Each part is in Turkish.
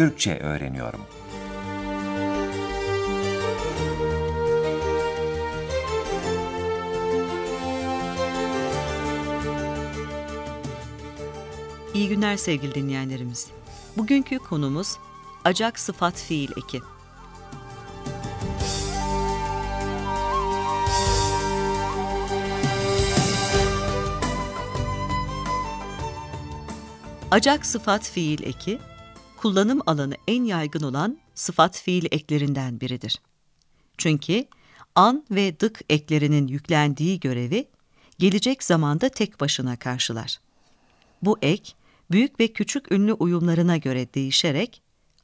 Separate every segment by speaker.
Speaker 1: Türkçe öğreniyorum.
Speaker 2: İyi günler sevgili dinleyenlerimiz. Bugünkü konumuz acak sıfat fiil eki. Acak sıfat fiil eki, kullanım alanı en yaygın olan sıfat fiil eklerinden biridir. Çünkü an ve dık eklerinin yüklendiği görevi gelecek zamanda tek başına karşılar. Bu ek, büyük ve küçük ünlü uyumlarına göre değişerek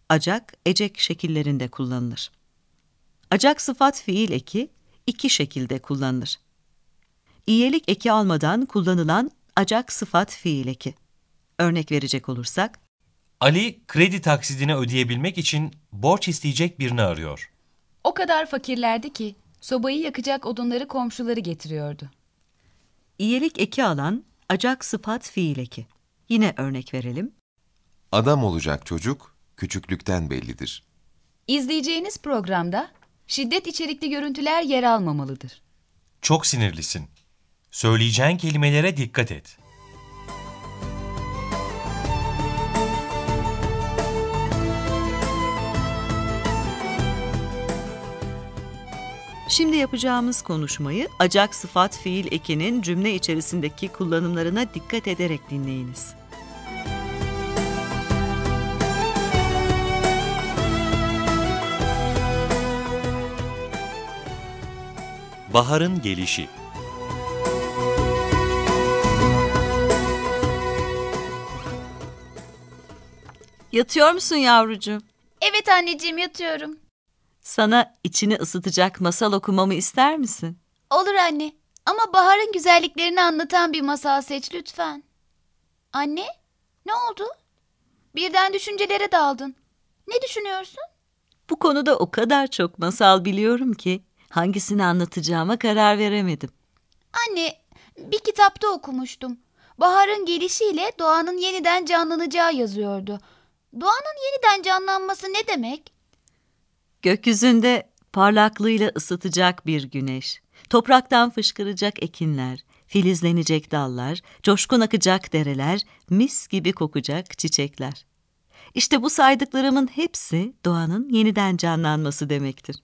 Speaker 2: acak, ecek şekillerinde kullanılır. Acak sıfat fiil eki iki şekilde kullanılır. İyelik eki almadan kullanılan acak sıfat fiil eki. Örnek verecek olursak,
Speaker 3: Ali kredi taksidini ödeyebilmek için borç isteyecek birini arıyor.
Speaker 4: O kadar fakirlerdi ki sobayı yakacak odunları komşuları getiriyordu.
Speaker 2: İyelik eki alan acak sıfat fiil eki. Yine örnek verelim.
Speaker 5: Adam olacak çocuk küçüklükten bellidir.
Speaker 4: İzleyeceğiniz programda şiddet içerikli görüntüler yer almamalıdır.
Speaker 3: Çok sinirlisin. Söyleyeceğin kelimelere dikkat et.
Speaker 2: Şimdi yapacağımız konuşmayı acak sıfat fiil ekinin cümle içerisindeki kullanımlarına dikkat ederek dinleyiniz.
Speaker 3: Baharın gelişi.
Speaker 2: Yatıyor musun yavrucuğum?
Speaker 4: Evet anneciğim yatıyorum.
Speaker 2: Sana içini ısıtacak masal okumamı ister misin?
Speaker 4: Olur anne. Ama baharın güzelliklerini anlatan bir masal seç lütfen. Anne, ne oldu? Birden düşüncelere daldın. Ne düşünüyorsun?
Speaker 2: Bu konuda o kadar çok masal biliyorum ki hangisini anlatacağıma karar veremedim.
Speaker 4: Anne, bir kitapta okumuştum. Baharın gelişiyle doğanın yeniden canlanacağı yazıyordu. Doğanın yeniden canlanması ne demek?
Speaker 2: Gökyüzünde parlaklığıyla ısıtacak bir güneş, topraktan fışkıracak ekinler, filizlenecek dallar, coşkun akacak dereler, mis gibi kokacak çiçekler. İşte bu saydıklarımın hepsi doğanın yeniden canlanması demektir.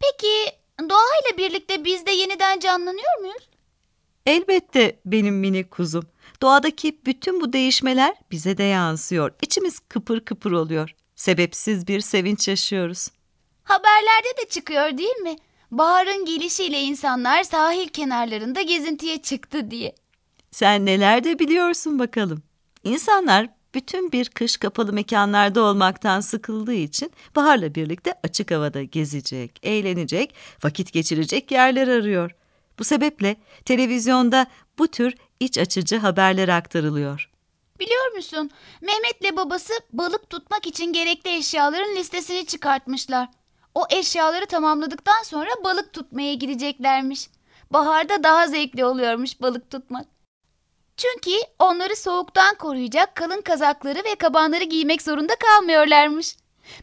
Speaker 4: Peki doğayla birlikte biz de yeniden canlanıyor muyuz?
Speaker 2: Elbette benim minik kuzum. Doğadaki bütün bu değişmeler bize de yansıyor. İçimiz kıpır kıpır oluyor. Sebepsiz bir sevinç yaşıyoruz.
Speaker 4: Haberlerde de çıkıyor değil mi? Baharın gelişiyle insanlar sahil kenarlarında gezintiye çıktı diye.
Speaker 2: Sen neler de biliyorsun bakalım. İnsanlar bütün bir kış kapalı mekanlarda olmaktan sıkıldığı için baharla birlikte açık havada gezecek, eğlenecek, vakit geçirecek yerler arıyor. Bu sebeple televizyonda bu tür iç açıcı haberler aktarılıyor.
Speaker 4: Biliyor musun? Mehmet'le babası balık tutmak için gerekli eşyaların listesini çıkartmışlar. O eşyaları tamamladıktan sonra balık tutmaya gideceklermiş. Baharda daha zevkli oluyormuş balık tutmak. Çünkü onları soğuktan koruyacak kalın kazakları ve kabanları giymek zorunda kalmıyorlarmış.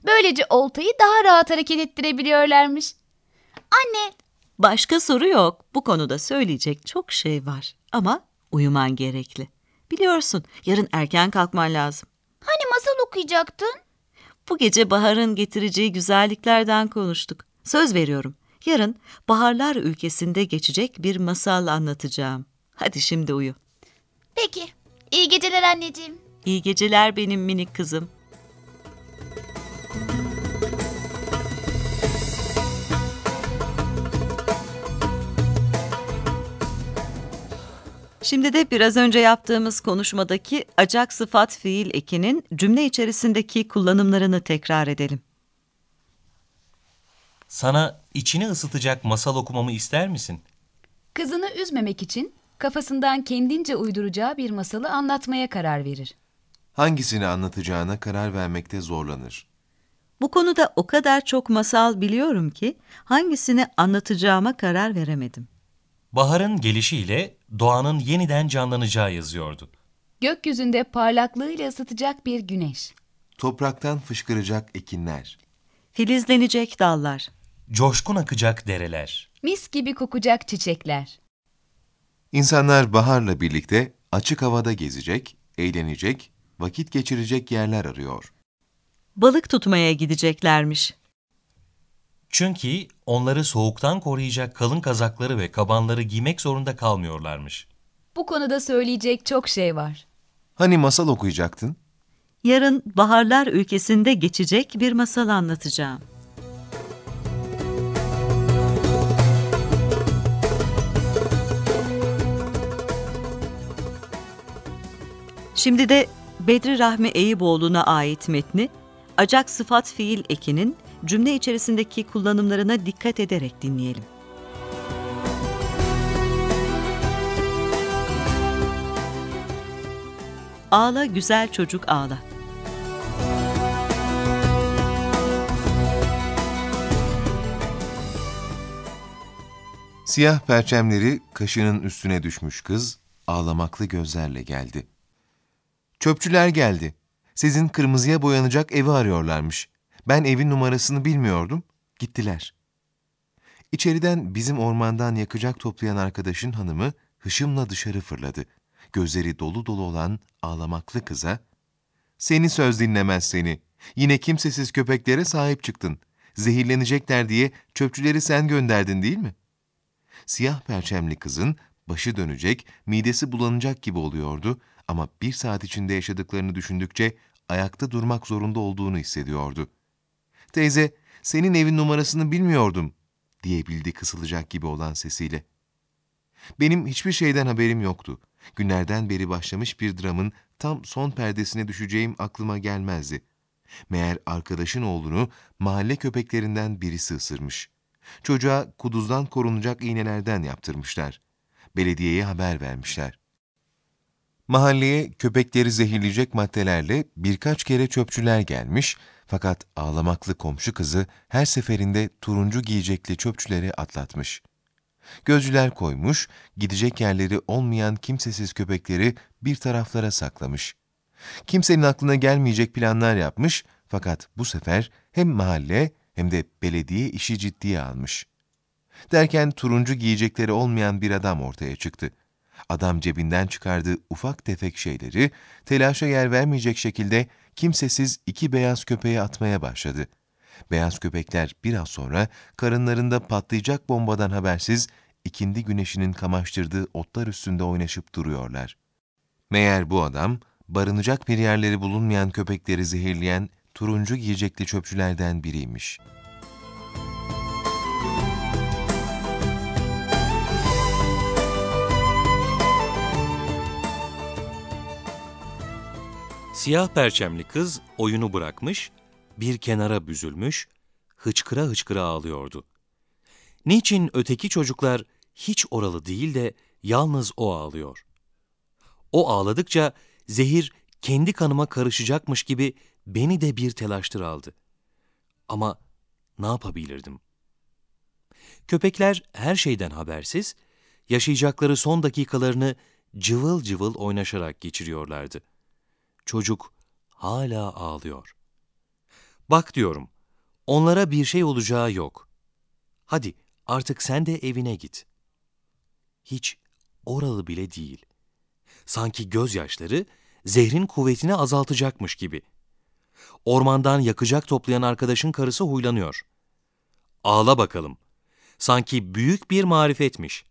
Speaker 4: Böylece oltayı daha rahat hareket ettirebiliyorlarmış. Anne,
Speaker 2: Başka soru yok. Bu konuda söyleyecek çok şey var. Ama uyuman gerekli. Biliyorsun yarın erken kalkman lazım.
Speaker 4: hani masal okuyacaktın?
Speaker 2: Bu gece baharın getireceği güzelliklerden konuştuk. Söz veriyorum. Yarın baharlar ülkesinde geçecek bir masal anlatacağım. Hadi şimdi uyu.
Speaker 4: Peki. İyi geceler anneciğim.
Speaker 2: İyi geceler benim minik kızım. Şimdi de biraz önce yaptığımız konuşmadaki acak sıfat fiil ekinin cümle içerisindeki kullanımlarını tekrar edelim.
Speaker 3: Sana içini ısıtacak masal okumamı ister misin?
Speaker 4: Kızını üzmemek için kafasından kendince uyduracağı bir masalı anlatmaya karar verir.
Speaker 5: Hangisini anlatacağına karar vermekte zorlanır.
Speaker 2: Bu konuda o kadar çok masal biliyorum ki hangisini anlatacağıma karar veremedim.
Speaker 3: Baharın gelişiyle doğanın yeniden canlanacağı yazıyordu.
Speaker 4: Gökyüzünde parlaklığıyla ısıtacak bir güneş.
Speaker 5: topraktan fışkıracak ekinler.
Speaker 2: Filizlenecek dallar.
Speaker 3: Coşkun akacak dereler.
Speaker 4: Mis gibi kokacak çiçekler.
Speaker 5: İnsanlar baharla birlikte açık havada gezecek, eğlenecek, vakit geçirecek yerler arıyor.
Speaker 2: Balık tutmaya gideceklermiş.
Speaker 3: Çünkü onları soğuktan koruyacak kalın kazakları ve kabanları giymek zorunda kalmıyorlarmış.
Speaker 4: Bu konuda söyleyecek çok şey var.
Speaker 5: Hani masal okuyacaktın?
Speaker 2: Yarın baharlar ülkesinde geçecek bir masal anlatacağım. Şimdi de Bedri Rahmi Eyüboğlu'na ait metni, acak sıfat fiil ekinin cümle içerisindeki kullanımlarına dikkat ederek dinleyelim. Ağla güzel çocuk ağla.
Speaker 5: Siyah perçemleri kaşının üstüne düşmüş kız ağlamaklı gözlerle geldi. Çöpçüler geldi. Sizin kırmızıya boyanacak evi arıyorlarmış. Ben evin numarasını bilmiyordum. Gittiler. İçeriden bizim ormandan yakacak toplayan arkadaşın hanımı hışımla dışarı fırladı. Gözleri dolu dolu olan ağlamaklı kıza, ''Seni söz dinlemez seni. Yine kimsesiz köpeklere sahip çıktın. Zehirlenecekler diye çöpçüleri sen gönderdin değil mi?'' Siyah perçemli kızın başı dönecek, midesi bulanacak gibi oluyordu ama bir saat içinde yaşadıklarını düşündükçe ayakta durmak zorunda olduğunu hissediyordu. ''Teyze, senin evin numarasını bilmiyordum.'' diyebildi kısılacak gibi olan sesiyle. Benim hiçbir şeyden haberim yoktu. Günlerden beri başlamış bir dramın tam son perdesine düşeceğim aklıma gelmezdi. Meğer arkadaşın oğlunu mahalle köpeklerinden birisi ısırmış. Çocuğa kuduzdan korunacak iğnelerden yaptırmışlar. Belediyeye haber vermişler. Mahalleye köpekleri zehirleyecek maddelerle birkaç kere çöpçüler gelmiş fakat ağlamaklı komşu kızı her seferinde turuncu giyecekli çöpçüleri atlatmış. Gözcüler koymuş, gidecek yerleri olmayan kimsesiz köpekleri bir taraflara saklamış. Kimsenin aklına gelmeyecek planlar yapmış fakat bu sefer hem mahalle hem de belediye işi ciddiye almış. Derken turuncu giyecekleri olmayan bir adam ortaya çıktı. Adam cebinden çıkardığı ufak tefek şeyleri telaşa yer vermeyecek şekilde kimsesiz iki beyaz köpeğe atmaya başladı. Beyaz köpekler biraz sonra karınlarında patlayacak bombadan habersiz ikindi güneşinin kamaştırdığı otlar üstünde oynaşıp duruyorlar. Meğer bu adam barınacak bir yerleri bulunmayan köpekleri zehirleyen turuncu giyecekli çöpçülerden biriymiş.
Speaker 3: Siyah perçemli kız oyunu bırakmış, bir kenara büzülmüş, hıçkıra hıçkıra ağlıyordu. Niçin öteki çocuklar hiç oralı değil de yalnız o ağlıyor? O ağladıkça zehir kendi kanıma karışacakmış gibi beni de bir telaştır aldı. Ama ne yapabilirdim? Köpekler her şeyden habersiz, yaşayacakları son dakikalarını cıvıl cıvıl oynaşarak geçiriyorlardı. Çocuk hala ağlıyor. Bak diyorum, onlara bir şey olacağı yok. Hadi artık sen de evine git. Hiç oralı bile değil. Sanki gözyaşları zehrin kuvvetini azaltacakmış gibi. Ormandan yakacak toplayan arkadaşın karısı huylanıyor. Ağla bakalım. Sanki büyük bir marifetmiş.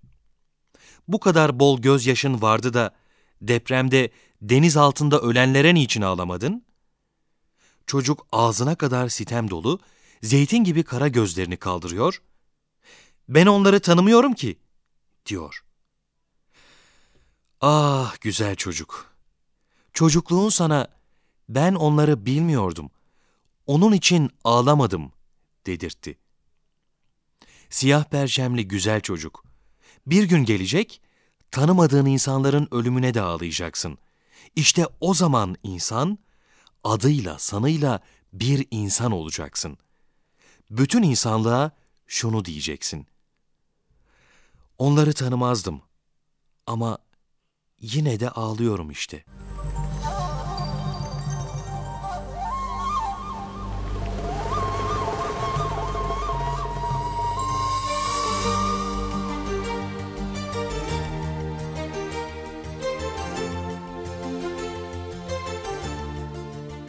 Speaker 3: Bu kadar bol gözyaşın vardı da depremde deniz altında ölenlere niçin ağlamadın? Çocuk ağzına kadar sitem dolu, zeytin gibi kara gözlerini kaldırıyor. Ben onları tanımıyorum ki, diyor. Ah güzel çocuk. Çocukluğun sana ben onları bilmiyordum. Onun için ağlamadım dedirtti. Siyah perçemli güzel çocuk. Bir gün gelecek, tanımadığın insanların ölümüne de ağlayacaksın. İşte o zaman insan, adıyla sanıyla bir insan olacaksın. Bütün insanlığa şunu diyeceksin. Onları tanımazdım ama yine de ağlıyorum işte.''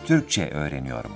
Speaker 1: Türkçe öğreniyorum.